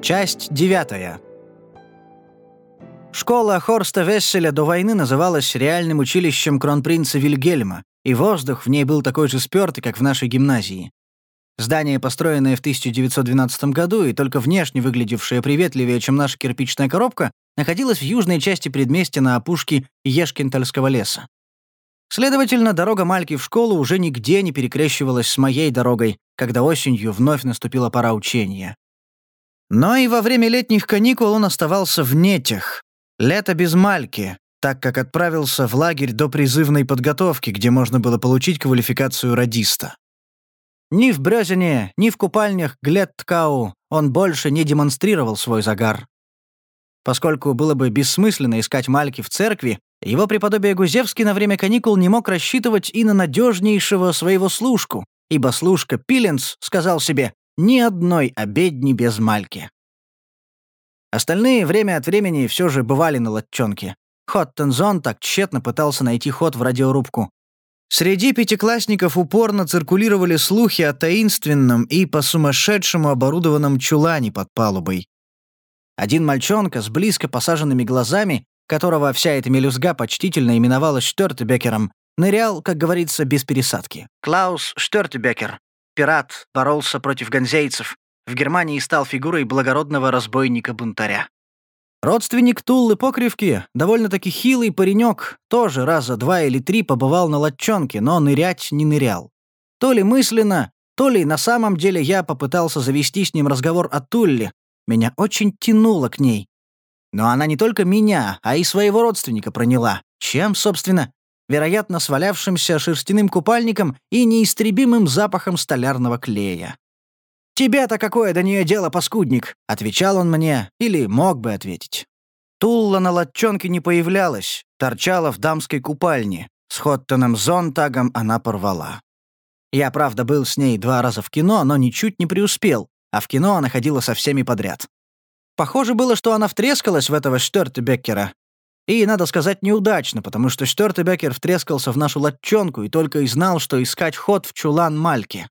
Часть девятая. Школа Хорста Весселя до войны называлась реальным училищем кронпринца Вильгельма, и воздух в ней был такой же спёртый, как в нашей гимназии. Здание, построенное в 1912 году и только внешне выглядевшее приветливее, чем наша кирпичная коробка, находилось в южной части предместья на опушке Ешкентальского леса. Следовательно, дорога Мальки в школу уже нигде не перекрещивалась с моей дорогой, когда осенью вновь наступила пора учения. Но и во время летних каникул он оставался в нетях. Лето без Мальки, так как отправился в лагерь до призывной подготовки, где можно было получить квалификацию радиста. Ни в Брёзине, ни в купальнях Глетткау он больше не демонстрировал свой загар. Поскольку было бы бессмысленно искать Мальки в церкви, его преподобие Гузевский на время каникул не мог рассчитывать и на надежнейшего своего служку, ибо служка Пиленс сказал себе «ни одной обедни без Мальки». Остальные время от времени все же бывали на латчонке. Хоттензон так тщетно пытался найти ход в радиорубку. Среди пятиклассников упорно циркулировали слухи о таинственном и по-сумасшедшему оборудованном чулане под палубой. Один мальчонка с близко посаженными глазами, которого вся эта мелюзга почтительно именовалась Штёртебекером, нырял, как говорится, без пересадки. Клаус Штёртебекер, пират, боролся против ганзейцев, в Германии стал фигурой благородного разбойника-бунтаря. Родственник Туллы Покривки, довольно-таки хилый паренек, тоже раза два или три побывал на латчонке, но нырять не нырял. То ли мысленно, то ли на самом деле я попытался завести с ним разговор о Тулле. Меня очень тянуло к ней. Но она не только меня, а и своего родственника проняла. Чем, собственно? Вероятно, свалявшимся шерстяным купальником и неистребимым запахом столярного клея. «Тебе-то какое до нее дело, паскудник?» — отвечал он мне, или мог бы ответить. Тулла на латчонке не появлялась, торчала в дамской купальне. С Хоттоном Зонтагом она порвала. Я, правда, был с ней два раза в кино, но ничуть не преуспел, а в кино она ходила со всеми подряд. Похоже было, что она втрескалась в этого Штёртебеккера. И, надо сказать, неудачно, потому что Штёртебеккер втрескался в нашу латчонку и только и знал, что искать ход в чулан Мальки.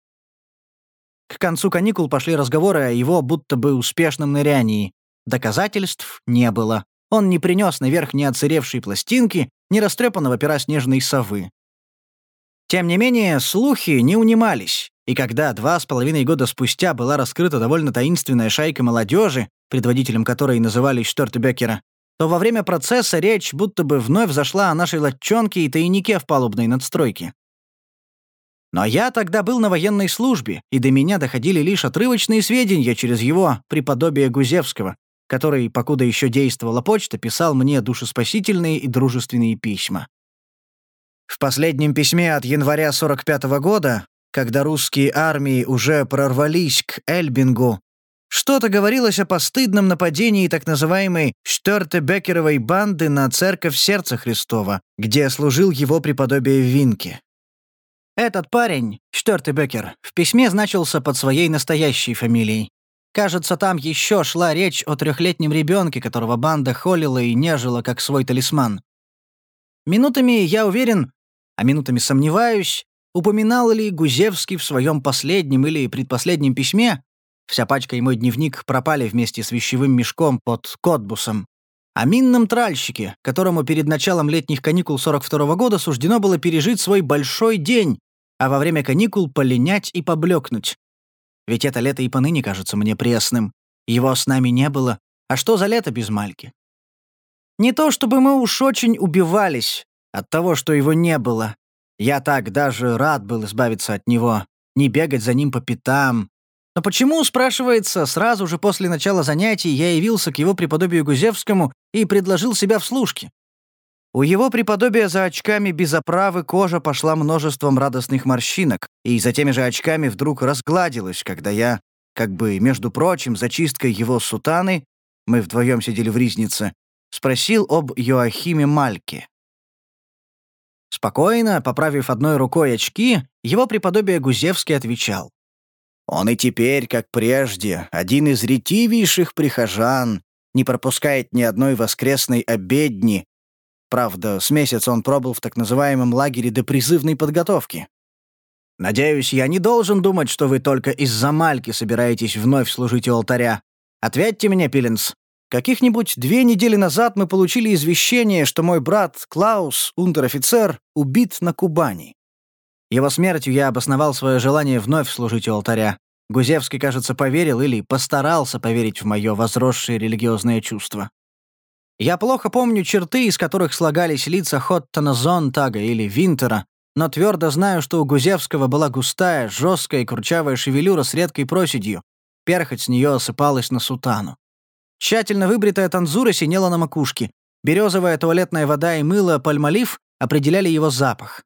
К концу каникул пошли разговоры о его будто бы успешном нырянии. Доказательств не было. Он не принес наверх ни оцаревшей пластинки, ни растрепанного пера снежной совы. Тем не менее, слухи не унимались, и когда два с половиной года спустя была раскрыта довольно таинственная шайка молодежи, предводителем которой назывались Штортебекера, то во время процесса речь будто бы вновь зашла о нашей латчонке и тайнике в палубной надстройке. Но я тогда был на военной службе, и до меня доходили лишь отрывочные сведения через его преподобие Гузевского, который, покуда еще действовала почта, писал мне душеспасительные и дружественные письма. В последнем письме от января 45 -го года, когда русские армии уже прорвались к Эльбингу, что-то говорилось о постыдном нападении так называемой Штёрте-Беккеровой банды на церковь Сердца Христова, где служил его преподобие Винке. Этот парень, Штёрте Беккер, в письме значился под своей настоящей фамилией. Кажется, там еще шла речь о трехлетнем ребенке, которого банда холила и нежила как свой талисман. Минутами я уверен, а минутами сомневаюсь, упоминал ли Гузевский в своем последнем или предпоследнем письме, вся пачка и мой дневник пропали вместе с вещевым мешком под Котбусом, о минном тральщике, которому перед началом летних каникул 42 -го года суждено было пережить свой большой день, а во время каникул полинять и поблекнуть. Ведь это лето и поныне кажется мне пресным. Его с нами не было. А что за лето без Мальки? Не то чтобы мы уж очень убивались от того, что его не было. Я так даже рад был избавиться от него, не бегать за ним по пятам. Но почему, спрашивается, сразу же после начала занятий я явился к его преподобию Гузевскому и предложил себя в служке? У его преподобия за очками без оправы кожа пошла множеством радостных морщинок, и за теми же очками вдруг разгладилась, когда я, как бы, между прочим, за чисткой его сутаны, мы вдвоем сидели в ризнице, спросил об Йоахиме Мальке. Спокойно, поправив одной рукой очки, его преподобие Гузевский отвечал. «Он и теперь, как прежде, один из ретивейших прихожан, не пропускает ни одной воскресной обедни, Правда, с месяц он пробыл в так называемом лагере до призывной подготовки. Надеюсь, я не должен думать, что вы только из-за Мальки собираетесь вновь служить у алтаря. Ответьте мне, Пиленс. Каких-нибудь две недели назад мы получили извещение, что мой брат Клаус, унтер-офицер, убит на Кубани. Его смертью я обосновал свое желание вновь служить у алтаря. Гузевский, кажется, поверил или постарался поверить в мое возросшее религиозное чувство. Я плохо помню черты, из которых слагались лица Хоттона Зонтага или Винтера, но твердо знаю, что у Гузевского была густая, жесткая и курчавая шевелюра с редкой проседью. Перхоть с нее осыпалась на сутану. Тщательно выбритая танзура синела на макушке. Березовая туалетная вода и мыло пальмолив определяли его запах.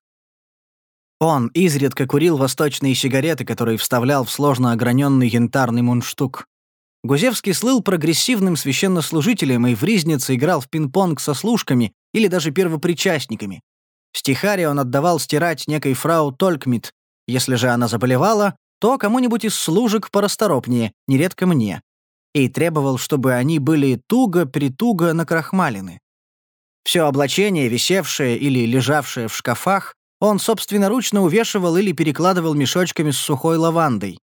Он изредка курил восточные сигареты, которые вставлял в сложно ограненный янтарный мундштук. Гузевский слыл прогрессивным священнослужителем и в Ризнице играл в пинг-понг со служками или даже первопричастниками. Стихари он отдавал стирать некой фрау Толькмит. Если же она заболевала, то кому-нибудь из служек порасторопнее, нередко мне. И требовал, чтобы они были туго-притуго накрахмалены. Все облачение, висевшее или лежавшее в шкафах, он собственноручно увешивал или перекладывал мешочками с сухой лавандой.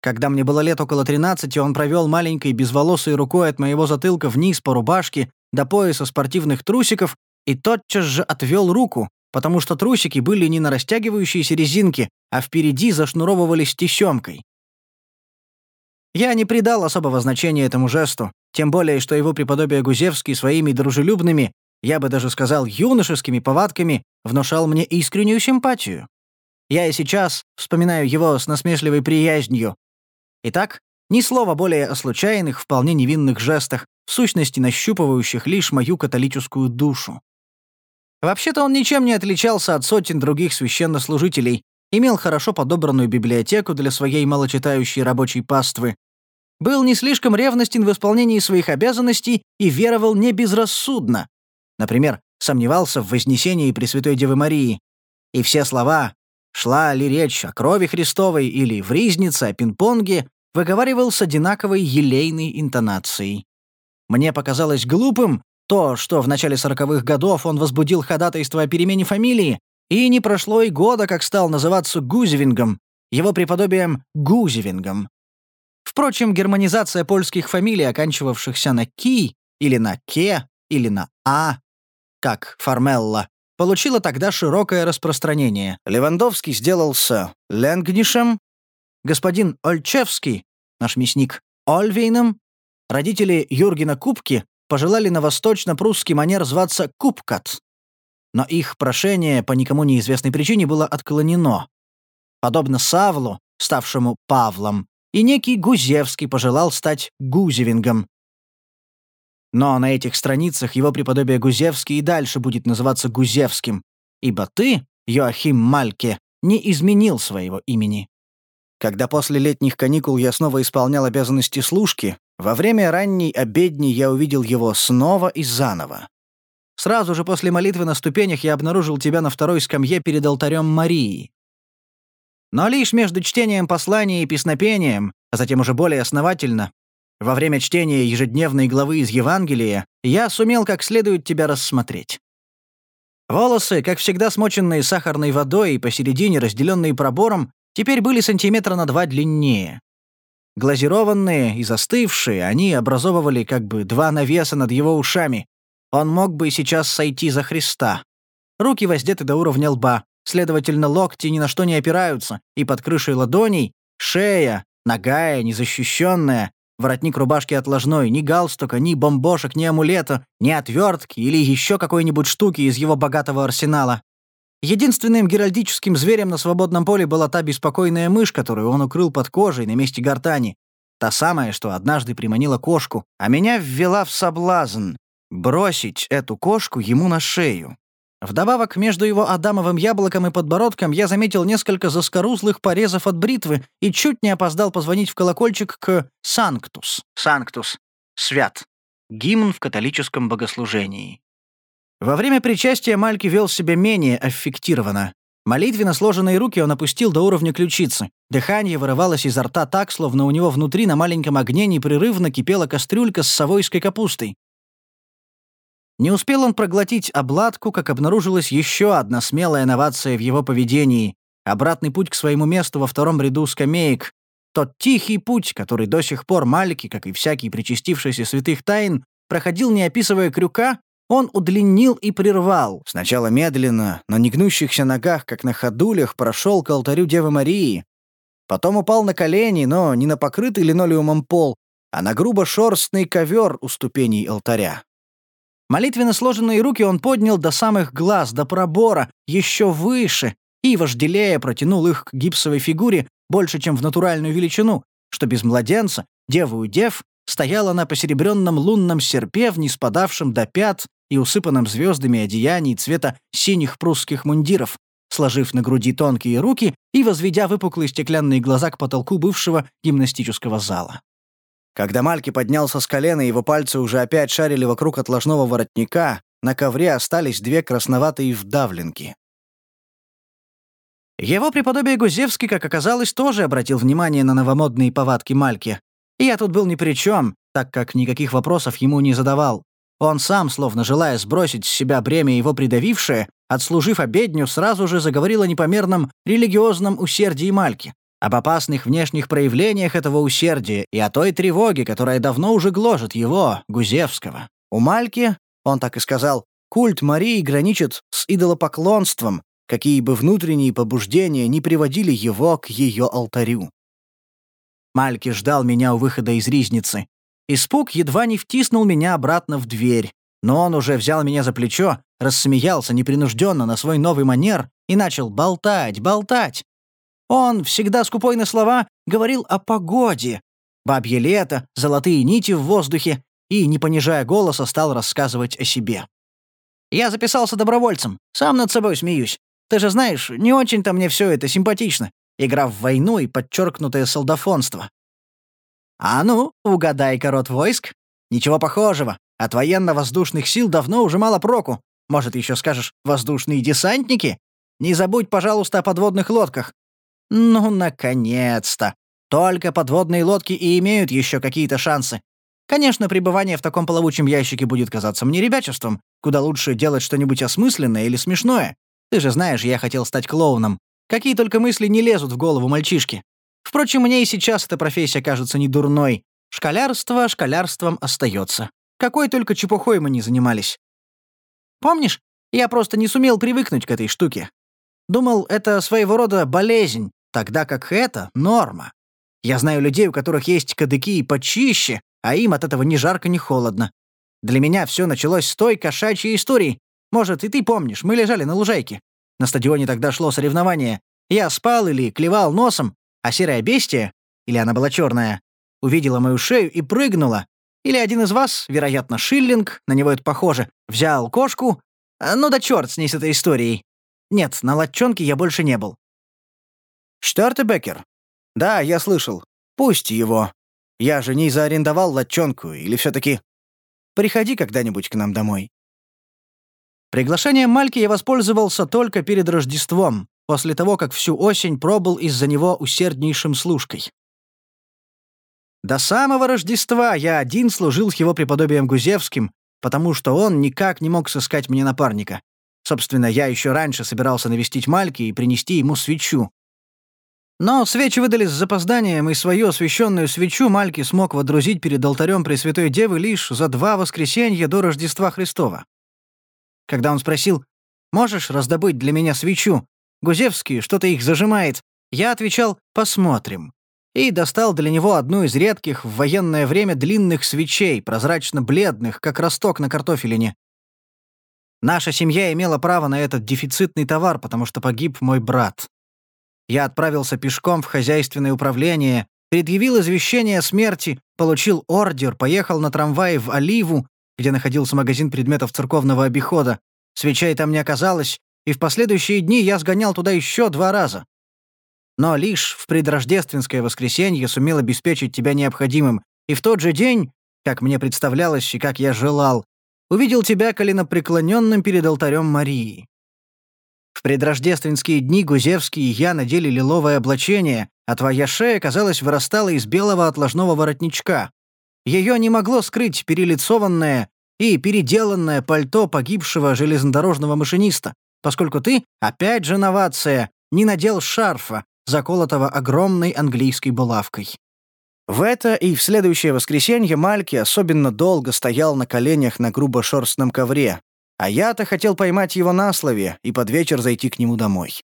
Когда мне было лет около 13, он провел маленькой безволосой рукой от моего затылка вниз по рубашке до пояса спортивных трусиков и тотчас же отвел руку, потому что трусики были не на растягивающейся резинке, а впереди зашнуровывались тесемкой. Я не придал особого значения этому жесту, тем более, что его преподобие Гузевский своими дружелюбными, я бы даже сказал, юношескими повадками внушал мне искреннюю симпатию. Я и сейчас вспоминаю его с насмешливой приязнью, Итак, ни слова более о случайных, вполне невинных жестах, в сущности нащупывающих лишь мою католическую душу. Вообще-то он ничем не отличался от сотен других священнослужителей, имел хорошо подобранную библиотеку для своей малочитающей рабочей паствы, был не слишком ревностен в исполнении своих обязанностей и веровал не безрассудно. Например, сомневался в вознесении Пресвятой Девы Марии. И все слова Шла ли речь о крови Христовой или в ризнице, о пинг-понге, выговаривал с одинаковой елейной интонацией. Мне показалось глупым то, что в начале сороковых годов он возбудил ходатайство о перемене фамилии, и не прошло и года, как стал называться Гузевингом, его преподобием Гузевингом. Впрочем, германизация польских фамилий, оканчивавшихся на «ки» или на «ке» или на «а», как Формелла, получила тогда широкое распространение. Левандовский сделался Ленгнишем, господин Ольчевский, наш мясник, Ольвейном, родители Юргена Кубки пожелали на восточно-прусский манер зваться Кубкат. Но их прошение по никому неизвестной причине было отклонено. Подобно Савлу, ставшему Павлом, и некий Гузевский пожелал стать Гузевингом, но на этих страницах его преподобие Гузевский и дальше будет называться Гузевским, ибо ты, Йоахим Мальке, не изменил своего имени. Когда после летних каникул я снова исполнял обязанности служки, во время ранней обедни я увидел его снова и заново. Сразу же после молитвы на ступенях я обнаружил тебя на второй скамье перед алтарем Марии. Но лишь между чтением послания и песнопением, а затем уже более основательно, во время чтения ежедневной главы из Евангелия я сумел как следует тебя рассмотреть. Волосы, как всегда смоченные сахарной водой и посередине разделенные пробором, теперь были сантиметра на два длиннее. Глазированные и застывшие, они образовывали как бы два навеса над его ушами. Он мог бы сейчас сойти за Христа. Руки воздеты до уровня лба, следовательно, локти ни на что не опираются, и под крышей ладоней — шея, ногая, незащищенная, Воротник рубашки отложной, ни галстука, ни бомбошек, ни амулета, ни отвертки или еще какой-нибудь штуки из его богатого арсенала. Единственным геральдическим зверем на свободном поле была та беспокойная мышь, которую он укрыл под кожей на месте гортани. Та самая, что однажды приманила кошку, а меня ввела в соблазн бросить эту кошку ему на шею. Вдобавок, между его адамовым яблоком и подбородком я заметил несколько заскорузлых порезов от бритвы и чуть не опоздал позвонить в колокольчик к «Санктус». «Санктус» — «Свят». Гимн в католическом богослужении. Во время причастия Мальки вел себя менее аффектированно. Молитвенно сложенные руки он опустил до уровня ключицы. Дыхание вырывалось изо рта так, словно у него внутри на маленьком огне непрерывно кипела кастрюлька с совойской капустой. Не успел он проглотить обладку, как обнаружилась еще одна смелая новация в его поведении — обратный путь к своему месту во втором ряду скамеек. Тот тихий путь, который до сих пор Мальки, как и всякий причастившийся святых тайн, проходил, не описывая крюка, он удлинил и прервал. Сначала медленно, на негнущихся ногах, как на ходулях, прошел к алтарю Девы Марии. Потом упал на колени, но не на покрытый линолеумом пол, а на грубо шерстный ковер у ступеней алтаря. Молитвенно сложенные руки он поднял до самых глаз, до пробора, еще выше, и, вожделея, протянул их к гипсовой фигуре больше, чем в натуральную величину, что без младенца, деву и дев, стояла на посеребренном лунном серпе, вниз падавшем до пят и усыпанном звездами одеяний цвета синих прусских мундиров, сложив на груди тонкие руки и возведя выпуклые стеклянные глаза к потолку бывшего гимнастического зала. Когда Мальки поднялся с колена, его пальцы уже опять шарили вокруг отложного воротника, на ковре остались две красноватые вдавленки. Его преподобие Гузевский, как оказалось, тоже обратил внимание на новомодные повадки Мальки. И я тут был ни при чем, так как никаких вопросов ему не задавал. Он сам, словно желая сбросить с себя бремя его придавившее, отслужив обедню, сразу же заговорил о непомерном религиозном усердии Мальки, об опасных внешних проявлениях этого усердия и о той тревоге, которая давно уже гложет его, Гузевского. У Мальки, он так и сказал, культ Марии граничит с идолопоклонством, какие бы внутренние побуждения не приводили его к ее алтарю. Мальки ждал меня у выхода из ризницы. Испуг едва не втиснул меня обратно в дверь, но он уже взял меня за плечо, рассмеялся непринужденно на свой новый манер и начал болтать, болтать. Он, всегда скупой на слова, говорил о погоде. Бабье лето, золотые нити в воздухе, и, не понижая голоса, стал рассказывать о себе. «Я записался добровольцем, сам над собой смеюсь. Ты же знаешь, не очень-то мне все это симпатично. Игра в войну и подчеркнутое солдафонство. А ну, угадай-ка род войск. Ничего похожего. От военно-воздушных сил давно уже мало проку. Может, еще скажешь «воздушные десантники»? Не забудь, пожалуйста, о подводных лодках. Ну, наконец-то. Только подводные лодки и имеют еще какие-то шансы. Конечно, пребывание в таком плавучем ящике будет казаться мне ребячеством. Куда лучше делать что-нибудь осмысленное или смешное. Ты же знаешь, я хотел стать клоуном. Какие только мысли не лезут в голову мальчишки. Впрочем, мне и сейчас эта профессия кажется не дурной. Школярство школярством остается. Какой только чепухой мы не занимались. Помнишь, я просто не сумел привыкнуть к этой штуке. Думал, это своего рода болезнь, тогда как это — норма. Я знаю людей, у которых есть кадыки и почище, а им от этого ни жарко, ни холодно. Для меня все началось с той кошачьей истории, может, и ты помнишь, мы лежали на лужайке. На стадионе тогда шло соревнование. Я спал или клевал носом, а серая бестия, или она была черная, увидела мою шею и прыгнула. Или один из вас, вероятно, Шиллинг, на него это похоже, взял кошку. А, ну да черт с ней с этой историей. Нет, на латчонке я больше не был. Штартебекер? Да, я слышал. Пусть его. Я же не заарендовал латчонку, или все таки Приходи когда-нибудь к нам домой. Приглашением Мальки я воспользовался только перед Рождеством, после того, как всю осень пробыл из-за него усерднейшим служкой. До самого Рождества я один служил с его преподобием Гузевским, потому что он никак не мог сыскать мне напарника. Собственно, я еще раньше собирался навестить Мальки и принести ему свечу. Но свечи выдали с запозданием, и свою освященную свечу Мальки смог водрузить перед алтарем Пресвятой Девы лишь за два воскресенья до Рождества Христова. Когда он спросил, «Можешь раздобыть для меня свечу? Гузевский что-то их зажимает», я отвечал, «Посмотрим». И достал для него одну из редких в военное время длинных свечей, прозрачно-бледных, как росток на картофелине. Наша семья имела право на этот дефицитный товар, потому что погиб мой брат. Я отправился пешком в хозяйственное управление, предъявил извещение о смерти, получил ордер, поехал на трамвае в Оливу, где находился магазин предметов церковного обихода. Свечей там не оказалось, и в последующие дни я сгонял туда еще два раза. Но лишь в предрождественское воскресенье сумел обеспечить тебя необходимым, и в тот же день, как мне представлялось и как я желал, увидел тебя коленопреклоненным перед алтарем Марии. В предрождественские дни Гузевский и я надели лиловое облачение, а твоя шея, казалось, вырастала из белого отложного воротничка. Ее не могло скрыть перелицованное и переделанное пальто погибшего железнодорожного машиниста, поскольку ты, опять же новация, не надел шарфа, заколотого огромной английской булавкой. В это и в следующее воскресенье Мальки особенно долго стоял на коленях на грубо-шерстном ковре, а я-то хотел поймать его на слове и под вечер зайти к нему домой.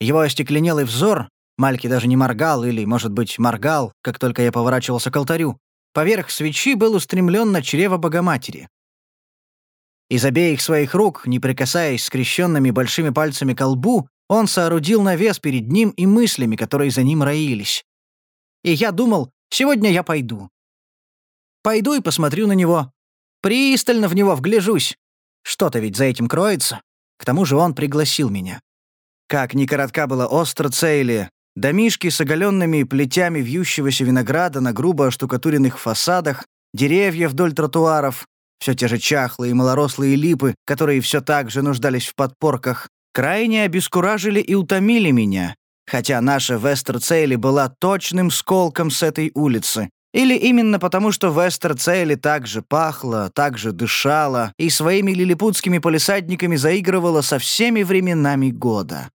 Его остекленелый взор, Мальки даже не моргал или, может быть, моргал, как только я поворачивался к алтарю, поверх свечи был устремлен на чрево Богоматери. Из обеих своих рук, не прикасаясь скрещенными большими пальцами к лбу, он соорудил навес перед ним и мыслями, которые за ним роились. И я думал, сегодня я пойду. Пойду и посмотрю на него. Пристально в него вгляжусь. Что-то ведь за этим кроется. К тому же он пригласил меня. Как ни коротка была остро цели, домишки с оголенными плетями вьющегося винограда на грубо оштукатуренных фасадах, деревья вдоль тротуаров, все те же чахлые и малорослые липы, которые все так же нуждались в подпорках, крайне обескуражили и утомили меня, хотя наша Вестер-Цейли была точным сколком с этой улицы, или именно потому, что Вестер-Цейли также пахла, также дышала и своими лилипутскими полисадниками заигрывала со всеми временами года.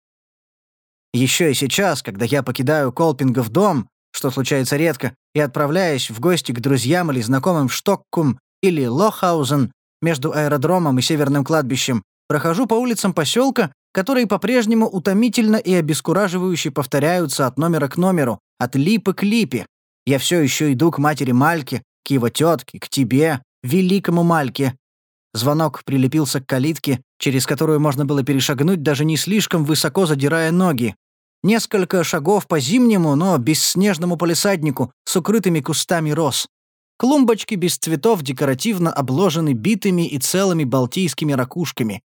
Еще и сейчас, когда я покидаю Колпингов дом, что случается редко, и отправляюсь в гости к друзьям или знакомым в Штоккум или Лохаузен между аэродромом и северным кладбищем, прохожу по улицам поселка, которые по-прежнему утомительно и обескураживающе повторяются от номера к номеру, от липы к липе, я все еще иду к матери Мальке, к его тетке, к тебе, великому Мальке». Звонок прилепился к калитке, через которую можно было перешагнуть, даже не слишком высоко задирая ноги. Несколько шагов по зимнему, но бесснежному полисаднику с укрытыми кустами роз. Клумбочки без цветов декоративно обложены битыми и целыми балтийскими ракушками.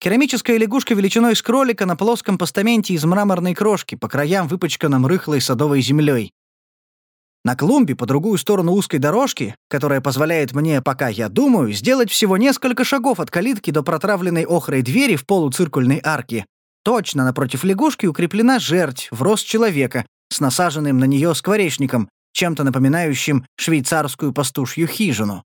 Керамическая лягушка величиной с кролика на плоском постаменте из мраморной крошки, по краям выпачканном рыхлой садовой землей. На клумбе по другую сторону узкой дорожки, которая позволяет мне, пока я думаю, сделать всего несколько шагов от калитки до протравленной охрой двери в полуциркульной арке, точно напротив лягушки укреплена жерть в рост человека с насаженным на нее скворечником, чем-то напоминающим швейцарскую пастушью хижину.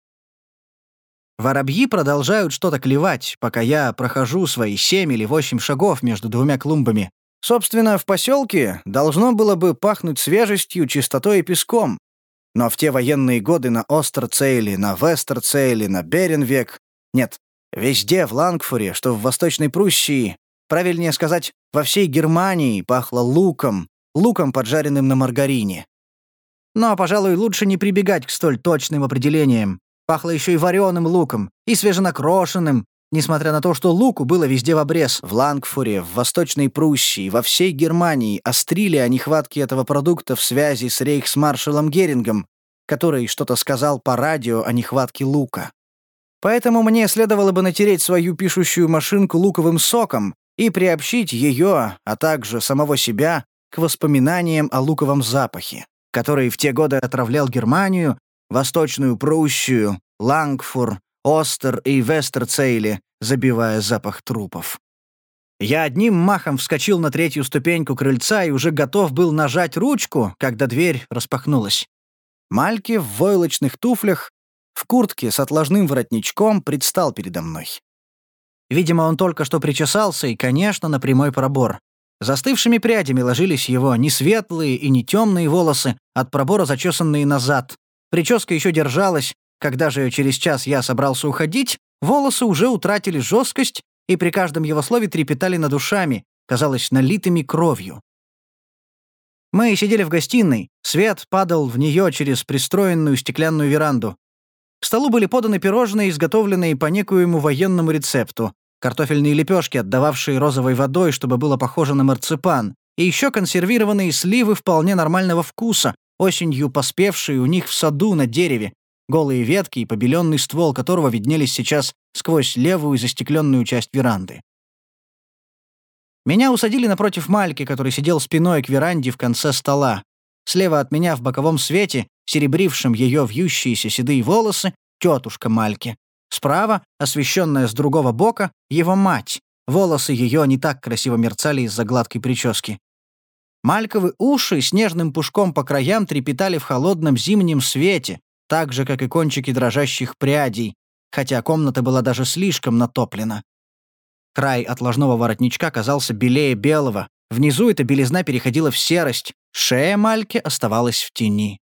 Воробьи продолжают что-то клевать, пока я прохожу свои семь или восемь шагов между двумя клумбами, Собственно, в поселке должно было бы пахнуть свежестью, чистотой и песком. Но в те военные годы на Остерцейле, на Вестерцейле, на Беренвек... Нет, везде в Лангфуре, что в Восточной Пруссии, правильнее сказать, во всей Германии пахло луком, луком, поджаренным на маргарине. Но, пожалуй, лучше не прибегать к столь точным определениям. Пахло еще и вареным луком, и свеженакрошенным, Несмотря на то, что луку было везде в обрез, в Лангфуре, в Восточной Пруссии, во всей Германии острили о нехватке этого продукта в связи с рейхсмаршалом Герингом, который что-то сказал по радио о нехватке лука. Поэтому мне следовало бы натереть свою пишущую машинку луковым соком и приобщить ее, а также самого себя, к воспоминаниям о луковом запахе, который в те годы отравлял Германию, Восточную Пруссию, Лангфур, Остер и Вестерцейли, забивая запах трупов. Я одним махом вскочил на третью ступеньку крыльца и уже готов был нажать ручку, когда дверь распахнулась. Мальки в войлочных туфлях, в куртке с отложным воротничком предстал передо мной. Видимо, он только что причесался и, конечно, на прямой пробор. Застывшими прядями ложились его не светлые и не темные волосы, от пробора зачесанные назад. Прическа еще держалась, когда же через час я собрался уходить, волосы уже утратили жесткость и при каждом его слове трепетали над ушами, казалось, налитыми кровью. Мы сидели в гостиной, свет падал в нее через пристроенную стеклянную веранду. К столу были поданы пирожные, изготовленные по некоему военному рецепту, картофельные лепешки, отдававшие розовой водой, чтобы было похоже на марципан, и еще консервированные сливы вполне нормального вкуса, осенью поспевшие у них в саду на дереве, голые ветки и побеленный ствол которого виднелись сейчас сквозь левую застекленную часть веранды. Меня усадили напротив Мальки, который сидел спиной к веранде в конце стола. Слева от меня в боковом свете, серебрившем ее вьющиеся седые волосы, тетушка Мальки. Справа, освещенная с другого бока, его мать. Волосы ее не так красиво мерцали из-за гладкой прически. Мальковы уши снежным пушком по краям трепетали в холодном зимнем свете, так же, как и кончики дрожащих прядей, хотя комната была даже слишком натоплена. Край отложного воротничка казался белее белого, Внизу эта белизна переходила в серость, шея Мальки оставалась в тени.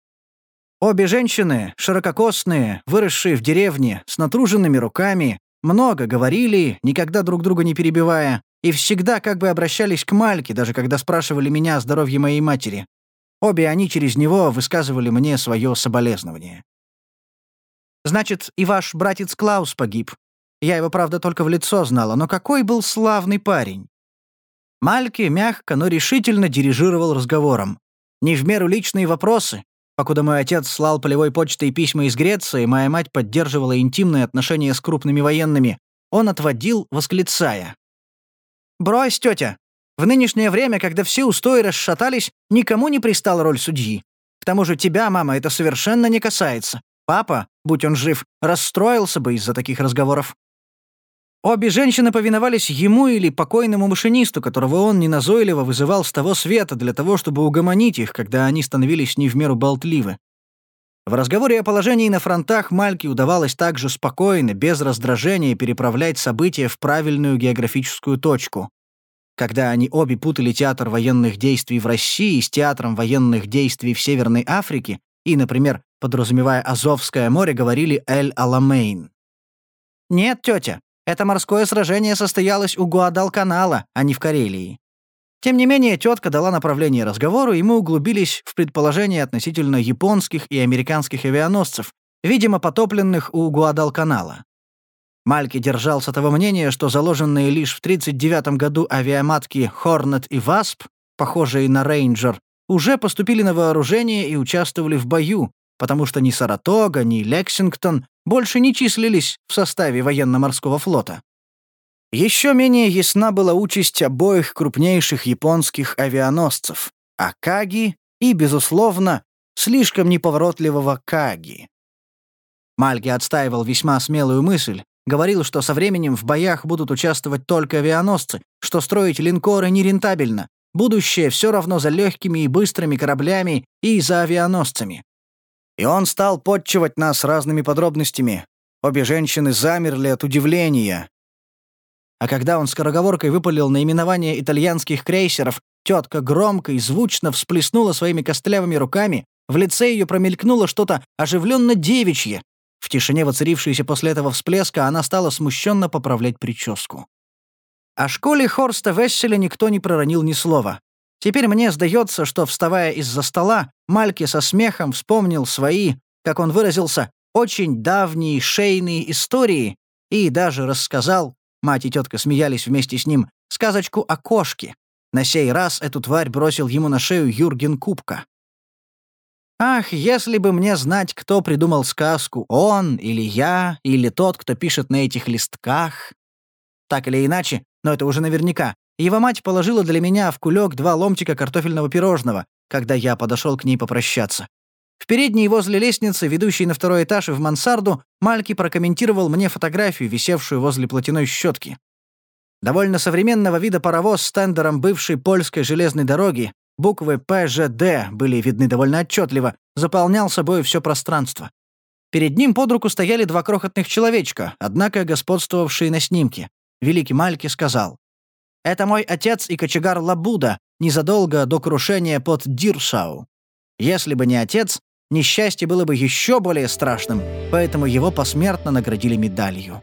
Обе женщины, ширококосные, выросшие в деревне, с натруженными руками, много говорили, никогда друг друга не перебивая, и всегда как бы обращались к Мальке, даже когда спрашивали меня о здоровье моей матери. Обе они через него высказывали мне свое соболезнование. «Значит, и ваш братец Клаус погиб. Я его, правда, только в лицо знала, но какой был славный парень. Мальки мягко, но решительно дирижировал разговором. Не в меру личные вопросы. Покуда мой отец слал полевой почтой письма из Греции, моя мать поддерживала интимные отношения с крупными военными. Он отводил, восклицая. «Брось, тетя. В нынешнее время, когда все устои расшатались, никому не пристала роль судьи. К тому же тебя, мама, это совершенно не касается. Папа, будь он жив, расстроился бы из-за таких разговоров. Обе женщины повиновались ему или покойному машинисту, которого он неназойливо вызывал с того света для того, чтобы угомонить их, когда они становились не в меру болтливы. В разговоре о положении на фронтах Мальке удавалось также спокойно, без раздражения переправлять события в правильную географическую точку. Когда они обе путали театр военных действий в России с театром военных действий в Северной Африке и, например, подразумевая Азовское море, говорили «Эль-Аламейн». «Нет, тетя, это морское сражение состоялось у Гуадалканала, а не в Карелии. Тем не менее, тетка дала направление разговору, и мы углубились в предположения относительно японских и американских авианосцев, видимо, потопленных у Гуадалканала. Мальки держался того мнения, что заложенные лишь в 1939 году авиаматки «Хорнет» и «Васп», похожие на «Рейнджер», уже поступили на вооружение и участвовали в бою, потому что ни Саратога, ни Лексингтон больше не числились в составе военно-морского флота. Еще менее ясна была участь обоих крупнейших японских авианосцев — Акаги и, безусловно, слишком неповоротливого Каги. Мальги отстаивал весьма смелую мысль, говорил, что со временем в боях будут участвовать только авианосцы, что строить линкоры нерентабельно, будущее все равно за легкими и быстрыми кораблями и за авианосцами. И он стал подчивать нас разными подробностями. Обе женщины замерли от удивления. А когда он скороговоркой выпалил наименование итальянских крейсеров, тетка громко и звучно всплеснула своими костлявыми руками, в лице ее промелькнуло что-то оживленно девичье. В тишине, воцарившейся после этого всплеска, она стала смущенно поправлять прическу. О школе Хорста Весселя никто не проронил ни слова. Теперь мне сдается, что, вставая из-за стола, Мальки со смехом вспомнил свои, как он выразился, очень давние шейные истории и даже рассказал, мать и тетка смеялись вместе с ним, сказочку о кошке. На сей раз эту тварь бросил ему на шею Юрген Кубка. Ах, если бы мне знать, кто придумал сказку, он или я, или тот, кто пишет на этих листках. Так или иначе, но это уже наверняка, его мать положила для меня в кулек два ломтика картофельного пирожного, когда я подошел к ней попрощаться. В передней возле лестницы, ведущей на второй этаж и в мансарду, Мальки прокомментировал мне фотографию, висевшую возле платяной щетки. Довольно современного вида паровоз с тендером бывшей польской железной дороги, буквы ПЖД были видны довольно отчетливо, заполнял собой все пространство. Перед ним под руку стояли два крохотных человечка, однако господствовавшие на снимке. Великий Мальки сказал, это мой отец и кочегар Лабуда, незадолго до крушения под Диршау. Если бы не отец, несчастье было бы еще более страшным, поэтому его посмертно наградили медалью.